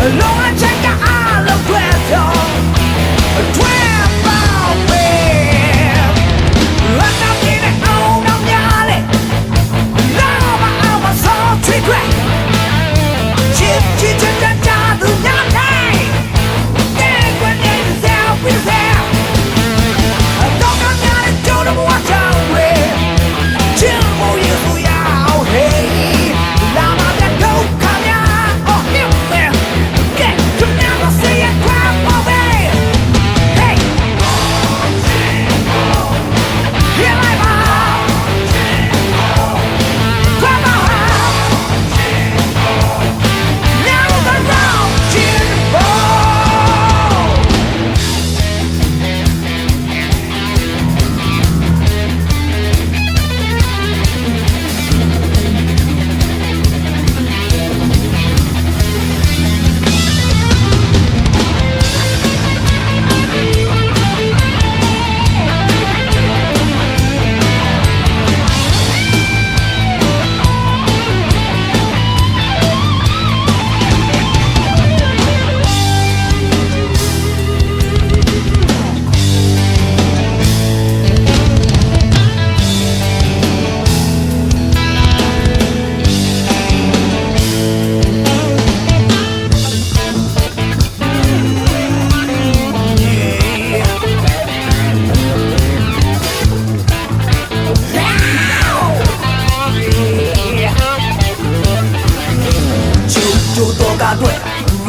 Lord,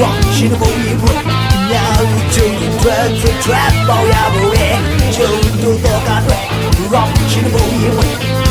rock ရှင်ဘုံရေဘုံညာဦးကျုံတွတ်တွတ်ပေါ့ရဖို့ရဲ့ကျုံတို့တော့ကအတွက် rock ရှင်ဘုံရေဘုံ